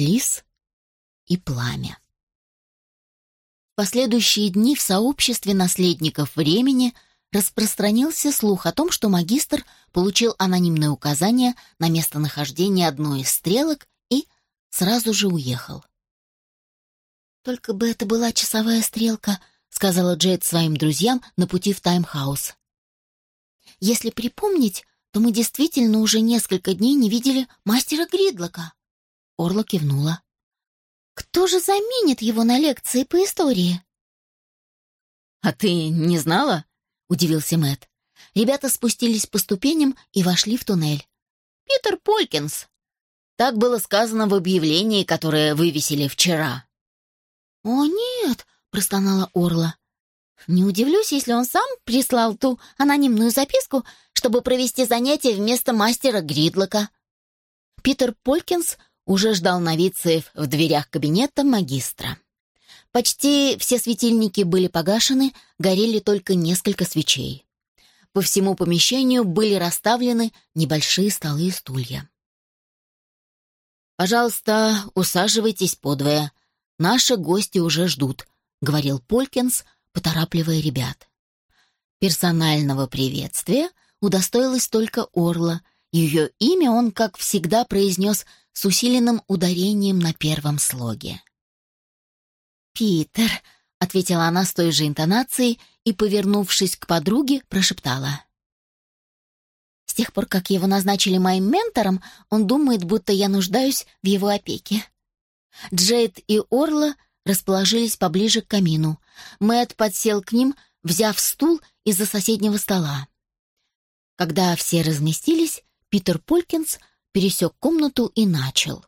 лис и пламя. В последующие дни в сообществе наследников времени распространился слух о том, что магистр получил анонимное указание на местонахождение одной из стрелок и сразу же уехал. «Только бы это была часовая стрелка», — сказала Джейд своим друзьям на пути в Таймхаус. «Если припомнить, то мы действительно уже несколько дней не видели мастера Гридлока». Орла кивнула. «Кто же заменит его на лекции по истории?» «А ты не знала?» — удивился Мэт. Ребята спустились по ступеням и вошли в туннель. «Питер Полькинс!» Так было сказано в объявлении, которое вывесили вчера. «О, нет!» — простонала Орла. «Не удивлюсь, если он сам прислал ту анонимную записку, чтобы провести занятие вместо мастера Гридлока». Питер Полькинс уже ждал новицеев в дверях кабинета магистра. Почти все светильники были погашены, горели только несколько свечей. По всему помещению были расставлены небольшие столы и стулья. «Пожалуйста, усаживайтесь подвое», Наши гости уже ждут», — говорил Полькинс, поторапливая ребят. Персонального приветствия удостоилась только Орла. Ее имя он, как всегда, произнес с усиленным ударением на первом слоге. «Питер», — ответила она с той же интонацией и, повернувшись к подруге, прошептала. «С тех пор, как его назначили моим ментором, он думает, будто я нуждаюсь в его опеке. Джейд и Орла расположились поближе к камину. Мэт подсел к ним, взяв стул из-за соседнего стола. Когда все разместились, Питер Полькинс пересек комнату и начал.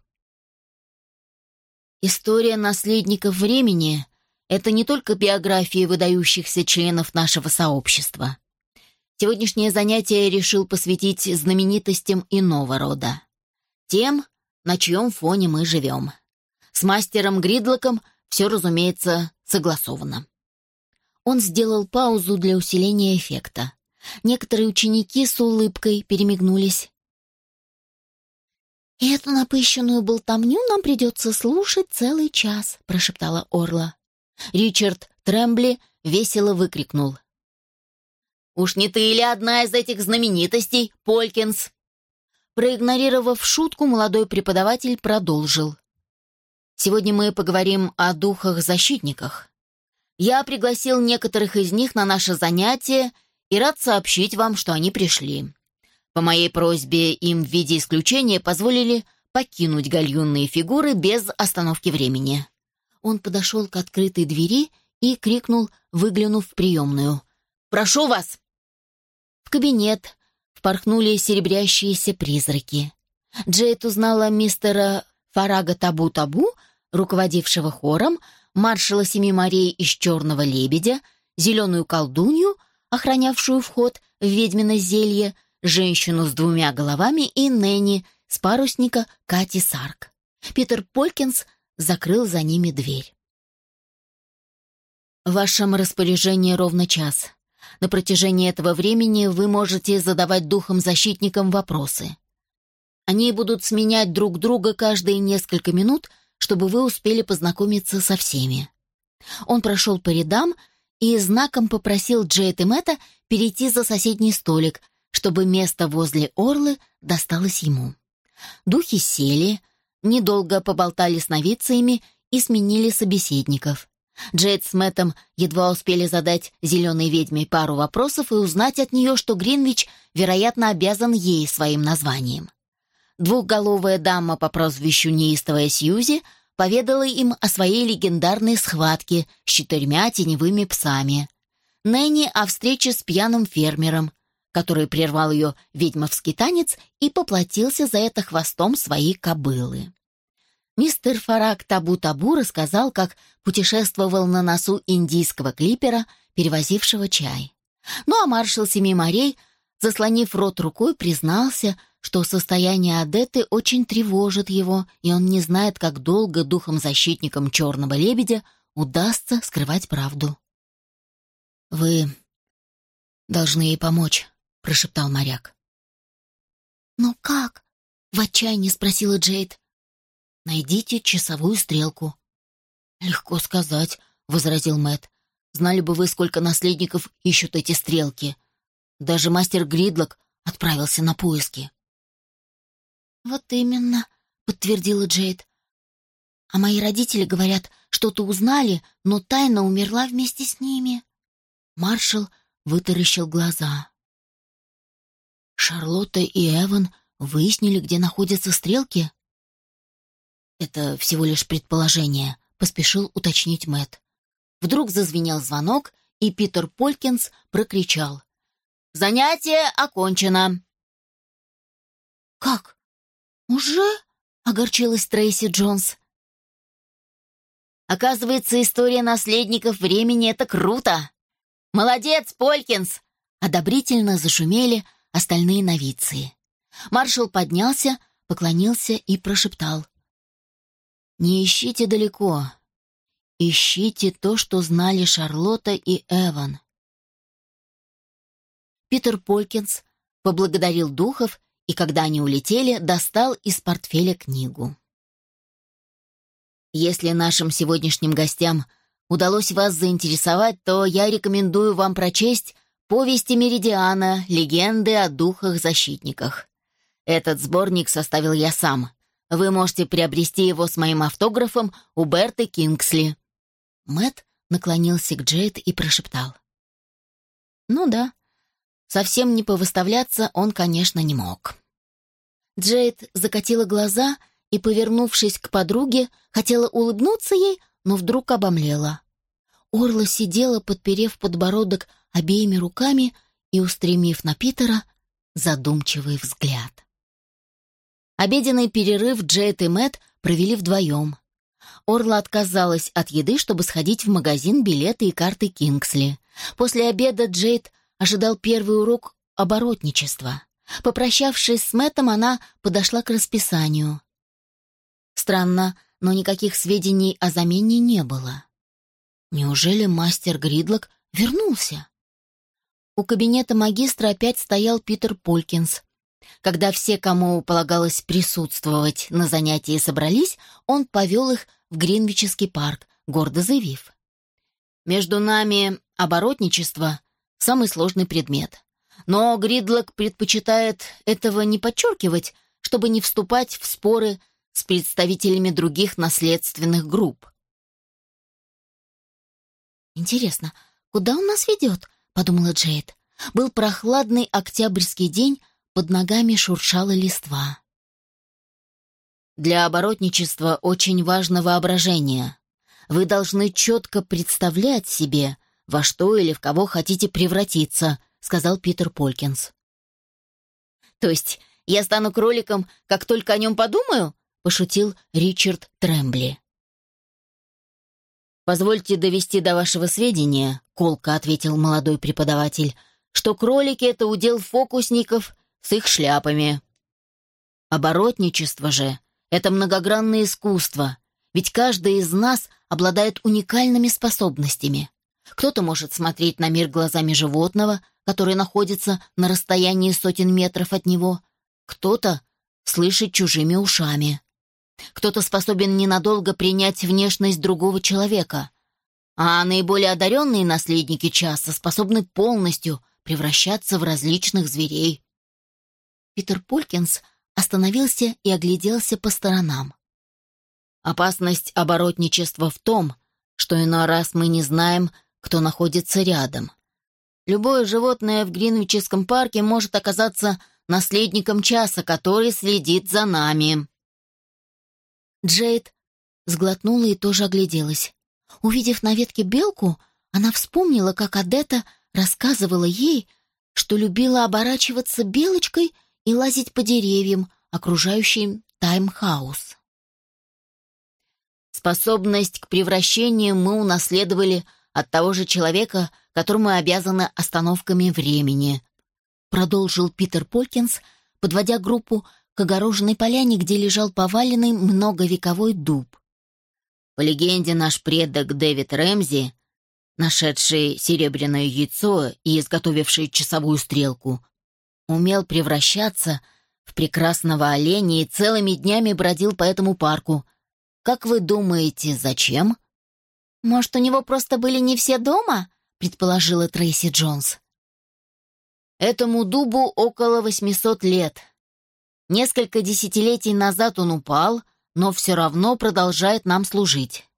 История наследников времени — это не только биографии выдающихся членов нашего сообщества. Сегодняшнее занятие я решил посвятить знаменитостям иного рода. Тем, на чьем фоне мы живем. С мастером Гридлоком все, разумеется, согласовано. Он сделал паузу для усиления эффекта. Некоторые ученики с улыбкой перемигнулись. «Эту напыщенную болтовню нам придется слушать целый час», — прошептала Орла. Ричард Трембли весело выкрикнул. «Уж не ты или одна из этих знаменитостей, Полькинс?» Проигнорировав шутку, молодой преподаватель продолжил. Сегодня мы поговорим о духах-защитниках. Я пригласил некоторых из них на наше занятие и рад сообщить вам, что они пришли. По моей просьбе им в виде исключения позволили покинуть гальюнные фигуры без остановки времени. Он подошел к открытой двери и крикнул, выглянув в приемную. «Прошу вас!» В кабинет впорхнули серебрящиеся призраки. Джейд узнала мистера Фарага Табу-Табу, руководившего хором, маршала Семи морей из Черного лебедя, зеленую колдунью, охранявшую вход в ведьмино зелье, женщину с двумя головами и Нэнни с парусника Кати Сарк. Питер Полькинс закрыл за ними дверь. В вашем распоряжении ровно час. На протяжении этого времени вы можете задавать духом-защитникам вопросы. Они будут сменять друг друга каждые несколько минут, чтобы вы успели познакомиться со всеми. Он прошел по рядам и знаком попросил Джейд и Мэтта перейти за соседний столик, чтобы место возле Орлы досталось ему. Духи сели, недолго поболтали с новицами и сменили собеседников. Джейд с Мэттом едва успели задать зеленой ведьме пару вопросов и узнать от нее, что Гринвич, вероятно, обязан ей своим названием. Двухголовая дама по прозвищу Неистовая Сьюзи поведала им о своей легендарной схватке с четырьмя теневыми псами. Нэнни о встрече с пьяным фермером, который прервал ее ведьмовский танец и поплатился за это хвостом своей кобылы. Мистер Фарак Табу-Табу рассказал, как путешествовал на носу индийского клипера, перевозившего чай. Ну а маршал Семи морей, заслонив рот рукой, признался, что состояние Адеты очень тревожит его, и он не знает, как долго духом-защитникам черного лебедя удастся скрывать правду. «Вы должны ей помочь», — прошептал моряк. «Но как?» — в отчаянии спросила Джейд. Найдите часовую стрелку». «Легко сказать», — возразил Мэт. «Знали бы вы, сколько наследников ищут эти стрелки. Даже мастер Гридлок отправился на поиски». «Вот именно», — подтвердила Джейд. «А мои родители говорят, что-то узнали, но тайна умерла вместе с ними». Маршал вытаращил глаза. «Шарлотта и Эван выяснили, где находятся стрелки?» «Это всего лишь предположение», — поспешил уточнить Мэт. Вдруг зазвенел звонок, и Питер Полькинс прокричал. «Занятие окончено!» «Как? Уже?» — огорчилась Трейси Джонс. «Оказывается, история наследников времени — это круто!» «Молодец, Полькинс!» — одобрительно зашумели остальные новиции. Маршал поднялся, поклонился и прошептал. «Не ищите далеко. Ищите то, что знали Шарлотта и Эван». Питер Полькинс поблагодарил духов и, когда они улетели, достал из портфеля книгу. «Если нашим сегодняшним гостям — удалось вас заинтересовать, то я рекомендую вам прочесть «Повести Меридиана. Легенды о духах-защитниках». Этот сборник составил я сам. Вы можете приобрести его с моим автографом у Берты Кингсли. Мэт наклонился к Джейд и прошептал. «Ну да, совсем не повыставляться он, конечно, не мог». Джейд закатила глаза и, повернувшись к подруге, хотела улыбнуться ей, но вдруг обомлела. Орла сидела, подперев подбородок обеими руками и устремив на Питера задумчивый взгляд. Обеденный перерыв Джейд и Мэтт провели вдвоем. Орла отказалась от еды, чтобы сходить в магазин билеты и карты Кингсли. После обеда Джейд ожидал первый урок оборотничества. Попрощавшись с Мэттом, она подошла к расписанию. Странно, но никаких сведений о замене не было. Неужели мастер Гридлок вернулся? У кабинета магистра опять стоял Питер Полькинс. Когда все, кому полагалось присутствовать на занятии, собрались, он повел их в Гринвичский парк, гордо заявив. «Между нами оборотничество — самый сложный предмет. Но Гридлок предпочитает этого не подчеркивать, чтобы не вступать в споры с представителями других наследственных групп. «Интересно, куда он нас ведет?» — подумала Джейд. Был прохладный октябрьский день, под ногами шуршала листва. «Для оборотничества очень важно воображение. Вы должны четко представлять себе, во что или в кого хотите превратиться», — сказал Питер Полькинс. «То есть я стану кроликом, как только о нем подумаю?» — пошутил Ричард Трембли. «Позвольте довести до вашего сведения», — колко ответил молодой преподаватель, «что кролики — это удел фокусников с их шляпами. Оборотничество же — это многогранное искусство, ведь каждый из нас обладает уникальными способностями. Кто-то может смотреть на мир глазами животного, который находится на расстоянии сотен метров от него, кто-то — слышать чужими ушами. Кто-то способен ненадолго принять внешность другого человека, а наиболее одаренные наследники часа способны полностью превращаться в различных зверей. Питер Полькинс остановился и огляделся по сторонам. Опасность оборотничества в том, что иной раз мы не знаем, кто находится рядом. Любое животное в Гринвичском парке может оказаться наследником часа, который следит за нами. Джейд сглотнула и тоже огляделась. Увидев на ветке белку, она вспомнила, как Адетта рассказывала ей, что любила оборачиваться белочкой и лазить по деревьям, окружающим таймхаус. Способность к превращению мы унаследовали от того же человека, которому обязаны остановками времени, продолжил Питер Полькинс, подводя группу к огороженной поляне, где лежал поваленный многовековой дуб. По легенде, наш предок Дэвид Рэмзи, нашедший серебряное яйцо и изготовивший часовую стрелку, умел превращаться в прекрасного оленя и целыми днями бродил по этому парку, Как вы думаете, зачем?» «Может, у него просто были не все дома?» — предположила Трейси Джонс. «Этому дубу около 800 лет. Несколько десятилетий назад он упал, но все равно продолжает нам служить.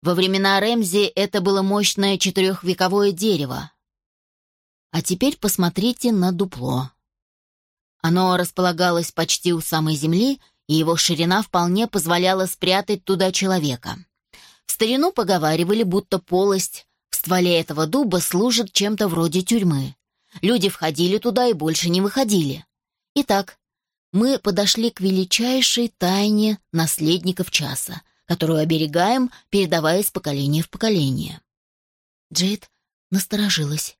Во времена Рэмзи это было мощное четырехвековое дерево. А теперь посмотрите на дупло. Оно располагалось почти у самой земли, и его ширина вполне позволяла спрятать туда человека. В старину поговаривали, будто полость в стволе этого дуба служит чем-то вроде тюрьмы. Люди входили туда и больше не выходили. Итак, мы подошли к величайшей тайне наследников часа, которую оберегаем, передавая из поколения в поколение. Джейд насторожилась.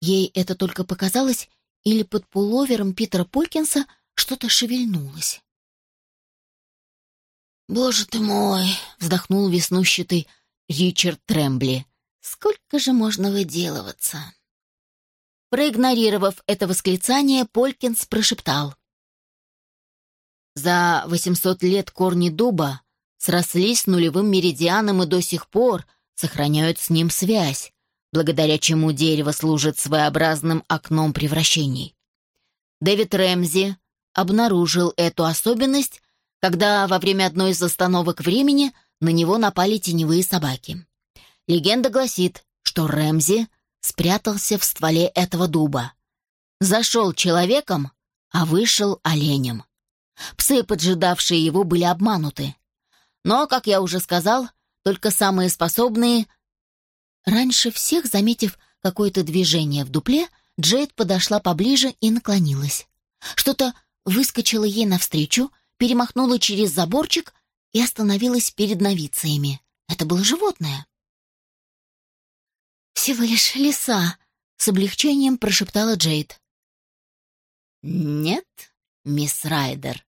Ей это только показалось, или под пуловером Питера Полькинса что-то шевельнулось. «Боже ты мой!» — вздохнул веснущатый Ричард Трембли. «Сколько же можно выделываться?» Проигнорировав это восклицание, Полькинс прошептал. «За 800 лет корни дуба срослись с нулевым меридианом и до сих пор сохраняют с ним связь, благодаря чему дерево служит своеобразным окном превращений. Дэвид Рэмзи обнаружил эту особенность, когда во время одной из остановок времени на него напали теневые собаки. Легенда гласит, что Рэмзи спрятался в стволе этого дуба. Зашел человеком, а вышел оленем. Псы, поджидавшие его, были обмануты. Но, как я уже сказал, только самые способные... Раньше всех, заметив какое-то движение в дупле, Джейд подошла поближе и наклонилась. Что-то выскочило ей навстречу, перемахнуло через заборчик и остановилась перед новицами. Это было животное. «Всего лишь лиса», — с облегчением прошептала Джейд. «Нет, мисс Райдер,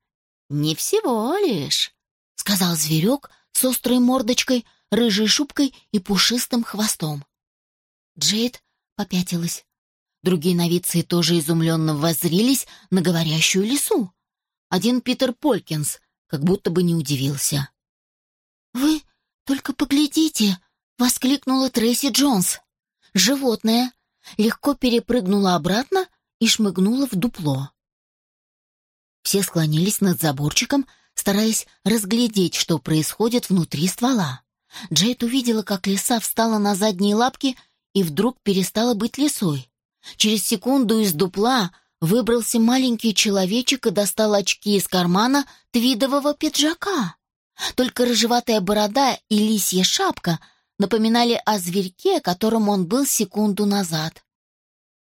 не всего лишь», — сказал зверек с острой мордочкой, рыжей шубкой и пушистым хвостом. Джейд попятилась. Другие новицы тоже изумленно воззрились на говорящую лису. Один Питер Полькинс как будто бы не удивился. «Вы только поглядите!» — воскликнула Трейси Джонс. Животное легко перепрыгнуло обратно и шмыгнуло в дупло. Все склонились над заборчиком, стараясь разглядеть, что происходит внутри ствола. Джейд увидела, как лиса встала на задние лапки и вдруг перестала быть лисой. Через секунду из дупла выбрался маленький человечек и достал очки из кармана твидового пиджака. Только рыжеватая борода и лисья шапка напоминали о зверьке, которым он был секунду назад.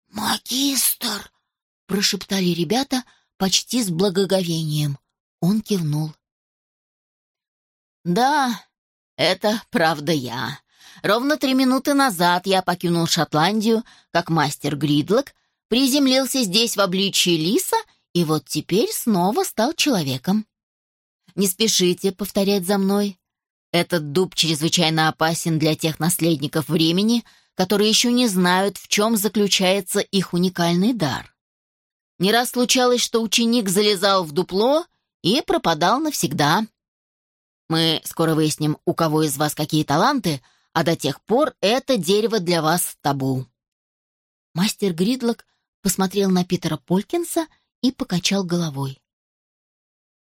«Магистр!» — прошептали ребята почти с благоговением. Он кивнул. «Да, это правда я. Ровно три минуты назад я покинул Шотландию как мастер Гридлок, приземлился здесь в обличии лиса и вот теперь снова стал человеком. Не спешите повторять за мной. Этот дуб чрезвычайно опасен для тех наследников времени, которые еще не знают, в чем заключается их уникальный дар. Не раз случалось, что ученик залезал в дупло и пропадал навсегда. Мы скоро выясним, у кого из вас какие таланты, а до тех пор это дерево для вас табу». Мастер Гридлок посмотрел на Питера Полькинса и покачал головой.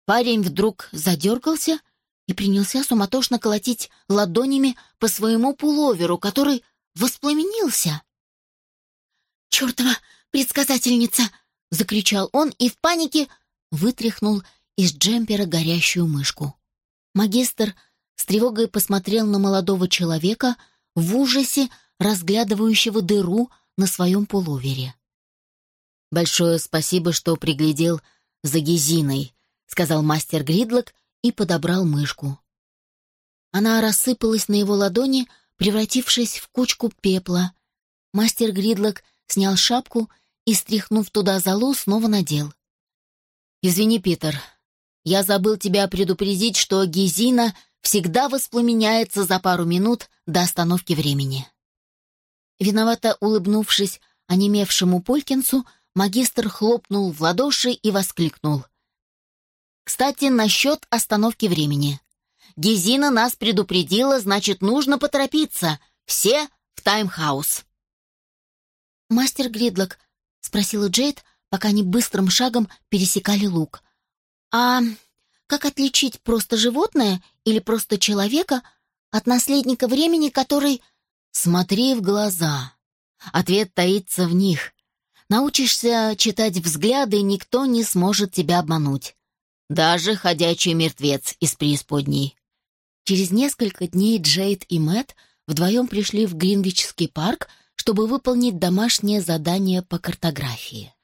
Парень вдруг задергался и принялся суматошно колотить ладонями по своему пуловеру, который воспламенился. «Чертова предсказательница!» — закричал он и в панике вытряхнул из джемпера горящую мышку. Магистр с тревогой посмотрел на молодого человека в ужасе, разглядывающего дыру на своем пуловере. «Большое спасибо, что приглядел за Гезиной», — сказал мастер Гридлок и подобрал мышку. Она рассыпалась на его ладони, превратившись в кучку пепла. Мастер Гридлок снял шапку и, стряхнув туда золу, снова надел. «Извини, Питер, я забыл тебя предупредить, что Гизина всегда воспламеняется за пару минут до остановки времени». Виновато улыбнувшись онемевшему Полькинцу, магистр хлопнул в ладоши и воскликнул. «Кстати, насчет остановки времени. Гезина нас предупредила, значит, нужно поторопиться. Все в таймхаус». «Мастер Гридлок», — спросила Джейд, пока они быстрым шагом пересекали луг. «А как отличить просто животное или просто человека от наследника времени, который...» «Смотри в глаза. Ответ таится в них. Научишься читать взгляды, никто не сможет тебя обмануть. Даже ходячий мертвец из преисподней». Через несколько дней Джейд и Мэтт вдвоем пришли в Гринвичский парк, чтобы выполнить домашнее задание по картографии.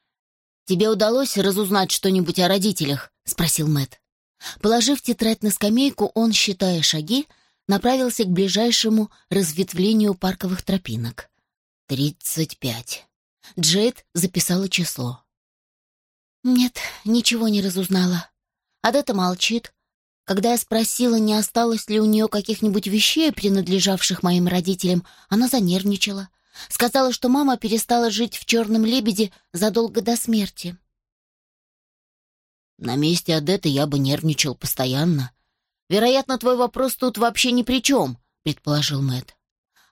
«Тебе удалось разузнать что-нибудь о родителях?» — спросил Мэтт. Положив тетрадь на скамейку, он, считая шаги, направился к ближайшему разветвлению парковых тропинок. «Тридцать пять». Джейд записала число. «Нет, ничего не разузнала. Адетта молчит. Когда я спросила, не осталось ли у нее каких-нибудь вещей, принадлежавших моим родителям, она занервничала. Сказала, что мама перестала жить в «Черном лебеде» задолго до смерти. На месте Адетты я бы нервничал постоянно. Вероятно, твой вопрос тут вообще ни при чем, предположил Мэтт.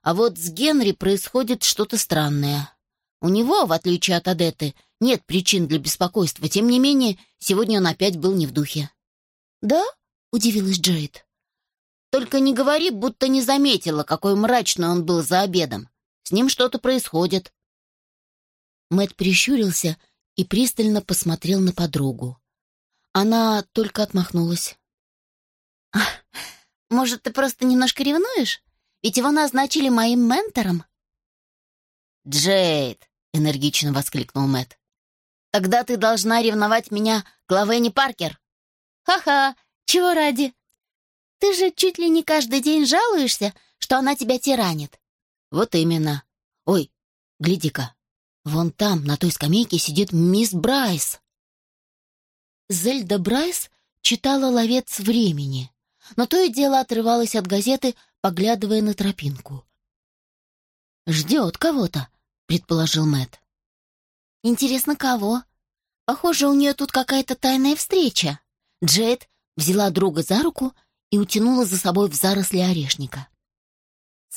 А вот с Генри происходит что-то странное. У него, в отличие от Адетты, нет причин для беспокойства. Тем не менее, сегодня он опять был не в духе. «Да?» — удивилась Джейд. «Только не говори, будто не заметила, какой мрачный он был за обедом. С ним что-то происходит». Мэт прищурился и пристально посмотрел на подругу. Она только отмахнулась. «Может, ты просто немножко ревнуешь? Ведь его назначили моим ментором». «Джейд!» — энергично воскликнул Мэт. «Тогда ты должна ревновать меня к Лавенни Паркер». «Ха-ха! Чего ради? Ты же чуть ли не каждый день жалуешься, что она тебя тиранит». «Вот именно. Ой, гляди-ка, вон там, на той скамейке, сидит мисс Брайс». Зельда Брайс читала «Ловец времени», но то и дело отрывалась от газеты, поглядывая на тропинку. «Ждет кого-то», — предположил Мэт. «Интересно, кого? Похоже, у нее тут какая-то тайная встреча». Джейд взяла друга за руку и утянула за собой в заросли орешника.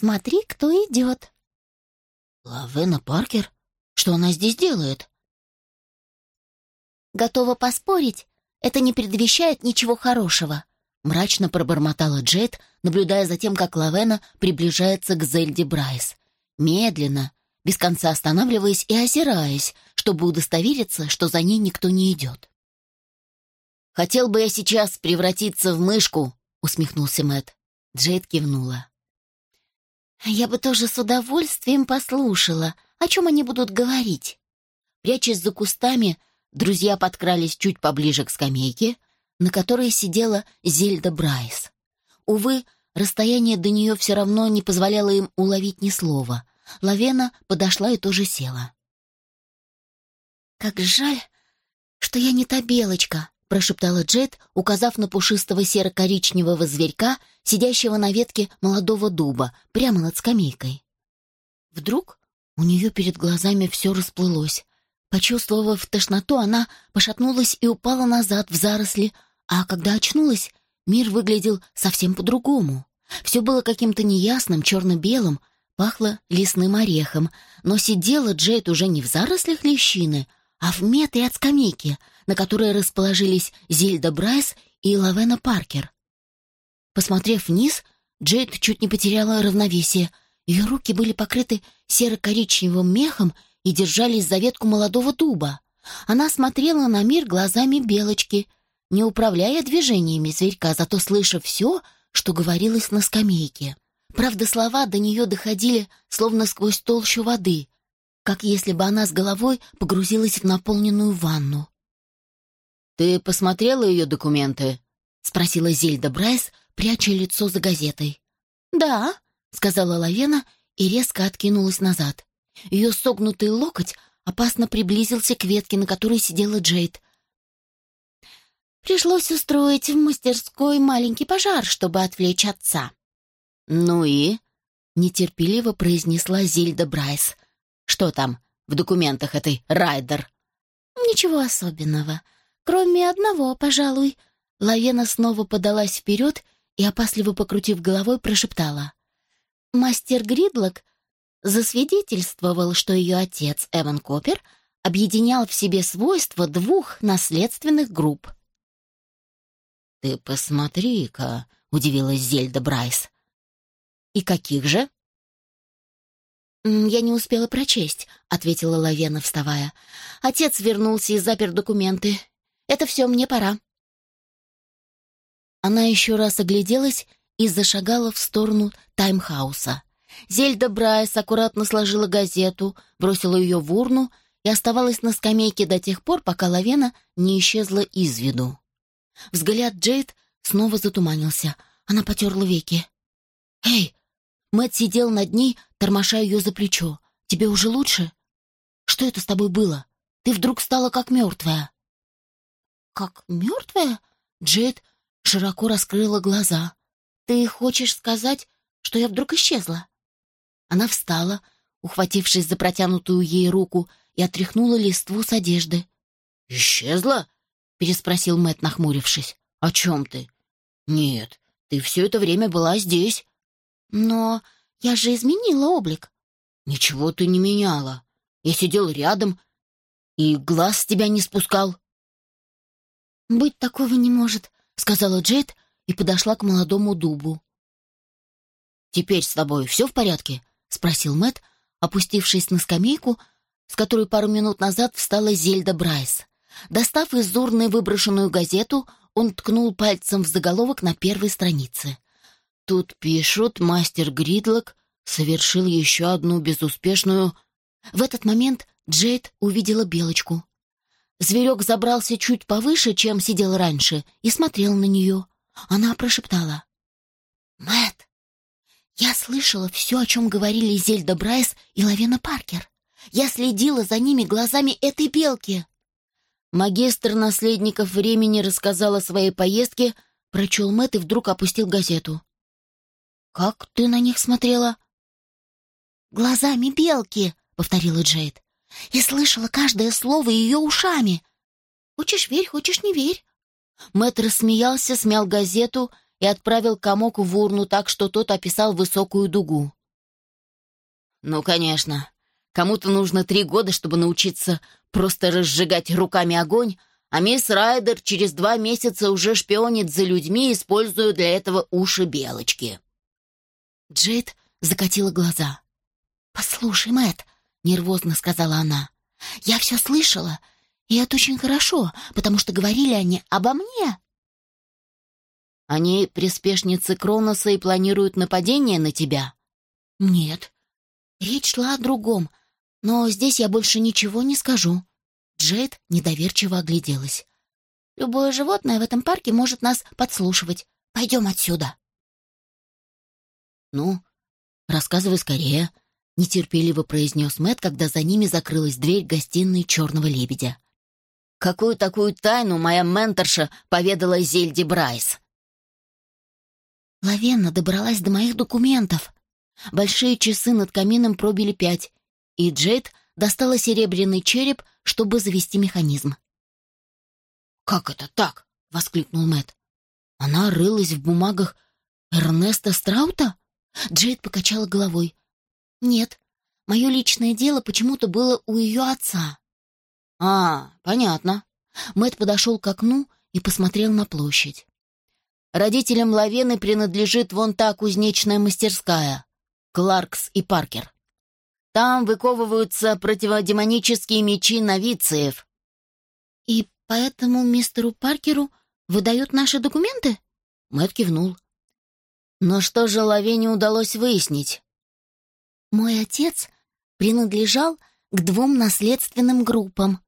«Смотри, кто идет». «Лавена Паркер? Что она здесь делает?» «Готова поспорить, это не предвещает ничего хорошего», мрачно пробормотала Джейд, наблюдая за тем, как Лавена приближается к Зельде Брайс. Медленно, без конца останавливаясь и озираясь, чтобы удостовериться, что за ней никто не идет. «Хотел бы я сейчас превратиться в мышку», — усмехнулся Мэт. Джейд кивнула. «Я бы тоже с удовольствием послушала, о чем они будут говорить». Прячась за кустами, друзья подкрались чуть поближе к скамейке, на которой сидела Зельда Брайс. Увы, расстояние до нее все равно не позволяло им уловить ни слова. Лавена подошла и тоже села. «Как жаль, что я не та белочка», прошептала Джет, указав на пушистого серо-коричневого зверька, сидящего на ветке молодого дуба, прямо над скамейкой. Вдруг у нее перед глазами все расплылось. Почувствовав тошноту, она пошатнулась и упала назад в заросли, а когда очнулась, мир выглядел совсем по-другому. Все было каким-то неясным, черно-белым, пахло лесным орехом, но сидела Джейд уже не в зарослях лещины, а в метре от скамейки — на которой расположились Зельда Брайс и Лавена Паркер. Посмотрев вниз, Джейд чуть не потеряла равновесие. Ее руки были покрыты серо-коричневым мехом и держались за ветку молодого дуба. Она смотрела на мир глазами белочки, не управляя движениями зверька, зато слыша все, что говорилось на скамейке. Правда, слова до нее доходили, словно сквозь толщу воды, как если бы она с головой погрузилась в наполненную ванну. «Ты посмотрела ее документы?» — спросила Зельда Брайс, пряча лицо за газетой. «Да», — сказала Лавена и резко откинулась назад. Ее согнутый локоть опасно приблизился к ветке, на которой сидела Джейд. Пришлось устроить в мастерской маленький пожар, чтобы отвлечь отца. «Ну и?» — нетерпеливо произнесла Зельда Брайс. «Что там в документах этой Райдер?» «Ничего особенного. Кроме одного, пожалуй. Лавена снова подалась вперед, и, опасливо покрутив головой, прошептала. «Мастер Гридлок засвидетельствовал, что ее отец, Эван Коппер, объединял в себе свойства двух наследственных групп». «Ты посмотри-ка», — удивилась Зельда Брайс. «И каких же?» «Я не успела прочесть», — ответила Лавена, вставая. «Отец вернулся и запер документы. Это все, мне пора». Она еще раз огляделась и зашагала в сторону таймхауса. Зельда Брайс аккуратно сложила газету, бросила ее в урну и оставалась на скамейке до тех пор, пока Лавена не исчезла из виду. Взгляд Джейд снова затуманился. Она потерла веки. «Эй!» Мэтт сидел над ней, тормоша ее за плечо. «Тебе уже лучше? Что это с тобой было? Ты вдруг стала как мертвая». «Как мертвая?» Джейд широко раскрыла глаза. «Ты хочешь сказать, что я вдруг исчезла?» Она встала, ухватившись за протянутую ей руку, и отряхнула листву с одежды. «Исчезла?» — переспросил Мэт, нахмурившись. «О чем ты?» «Нет, ты все это время была здесь». «Но я же изменила облик». «Ничего ты не меняла. Я сидел рядом и глаз с тебя не спускал». «Быть такого не может сказала Джейд и подошла к молодому дубу. «Теперь с тобой все в порядке?» — спросил Мэт, опустившись на скамейку, с которой пару минут назад встала Зельда Брайс. Достав из урны выброшенную газету, он ткнул пальцем в заголовок на первой странице. Тут пишут, мастер Гридлок совершил еще одну безуспешную... В этот момент Джейд увидела белочку. Зверек забрался чуть повыше, чем сидел раньше, и смотрел на нее. Она прошептала. Мэт, я слышала все, о чем говорили Зельда Брайс и Лавена Паркер. Я следила за ними глазами этой белки». Магистр наследников времени рассказал о своей поездке, прочел Мэт и вдруг опустил газету. «Как ты на них смотрела?» «Глазами белки», — повторила Джейд и слышала каждое слово ее ушами. Хочешь верь, хочешь не верь. Мэтт рассмеялся, смял газету и отправил комок в урну так, что тот описал высокую дугу. «Ну, конечно. Кому-то нужно три года, чтобы научиться просто разжигать руками огонь, а мисс Райдер через два месяца уже шпионит за людьми, используя для этого уши белочки». Джейд закатила глаза. «Послушай, Мэтт, — нервозно сказала она. «Я все слышала, и это очень хорошо, потому что говорили они обо мне». «Они приспешницы Кроноса и планируют нападение на тебя?» «Нет. Речь шла о другом, но здесь я больше ничего не скажу». Джейд недоверчиво огляделась. «Любое животное в этом парке может нас подслушивать. Пойдем отсюда». «Ну, рассказывай скорее», — нетерпеливо произнес Мэт, когда за ними закрылась дверь гостиной черного лебедя. «Какую такую тайну моя менторша поведала Зельде Брайс?» Лавенна добралась до моих документов. Большие часы над камином пробили пять, и Джейд достала серебряный череп, чтобы завести механизм. «Как это так?» — воскликнул Мэт. «Она рылась в бумагах Эрнеста Страута?» Джейд покачала головой. «Нет, мое личное дело почему-то было у ее отца». «А, понятно». Мэт подошел к окну и посмотрел на площадь. «Родителям Лавены принадлежит вон та кузнечная мастерская, Кларкс и Паркер. Там выковываются противодемонические мечи новициев». «И поэтому мистеру Паркеру выдают наши документы?» Мэт кивнул. «Но что же Лавене удалось выяснить?» Мой отец принадлежал к двум наследственным группам.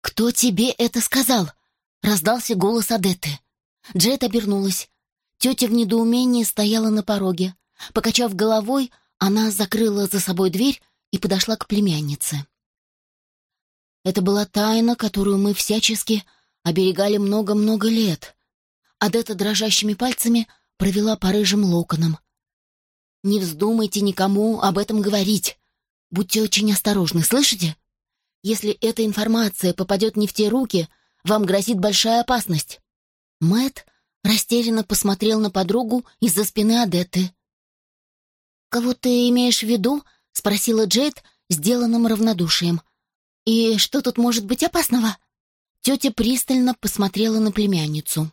«Кто тебе это сказал?» — раздался голос Адетты. Джет обернулась. Тетя в недоумении стояла на пороге. Покачав головой, она закрыла за собой дверь и подошла к племяннице. Это была тайна, которую мы всячески оберегали много-много лет. Адетта дрожащими пальцами провела по рыжим локонам. Не вздумайте никому об этом говорить. Будьте очень осторожны, слышите? Если эта информация попадет не в те руки, вам грозит большая опасность. Мэт Растерянно посмотрел на подругу из-за спины Адетты. «Кого ты имеешь в виду?» — спросила Джейд, сделанным равнодушием. «И что тут может быть опасного?» Тетя пристально посмотрела на племянницу.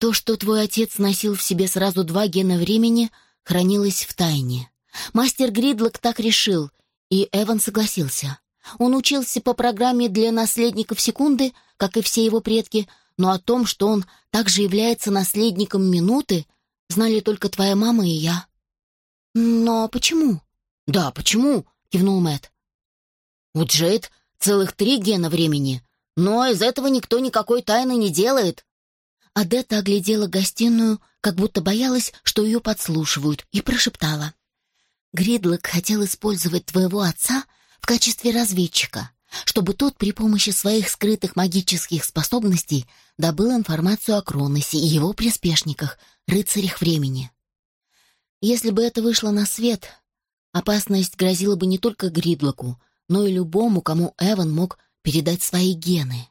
То, что твой отец носил в себе сразу два гена времени, хранилось в тайне. Мастер Гридлок так решил, и Эван согласился. Он учился по программе для наследников секунды, как и все его предки, но о том, что он также является наследником минуты, знали только твоя мама и я. «Но почему?» «Да, почему?» — кивнул Мэтт. «У Джейд Целых три гена времени. Но из этого никто никакой тайны не делает. Адетта оглядела гостиную, как будто боялась, что ее подслушивают, и прошептала. «Гридлок хотел использовать твоего отца в качестве разведчика, чтобы тот при помощи своих скрытых магических способностей добыл информацию о Кроносе и его приспешниках, рыцарях времени. Если бы это вышло на свет, опасность грозила бы не только Гридлоку, но и любому, кому Эван мог передать свои гены.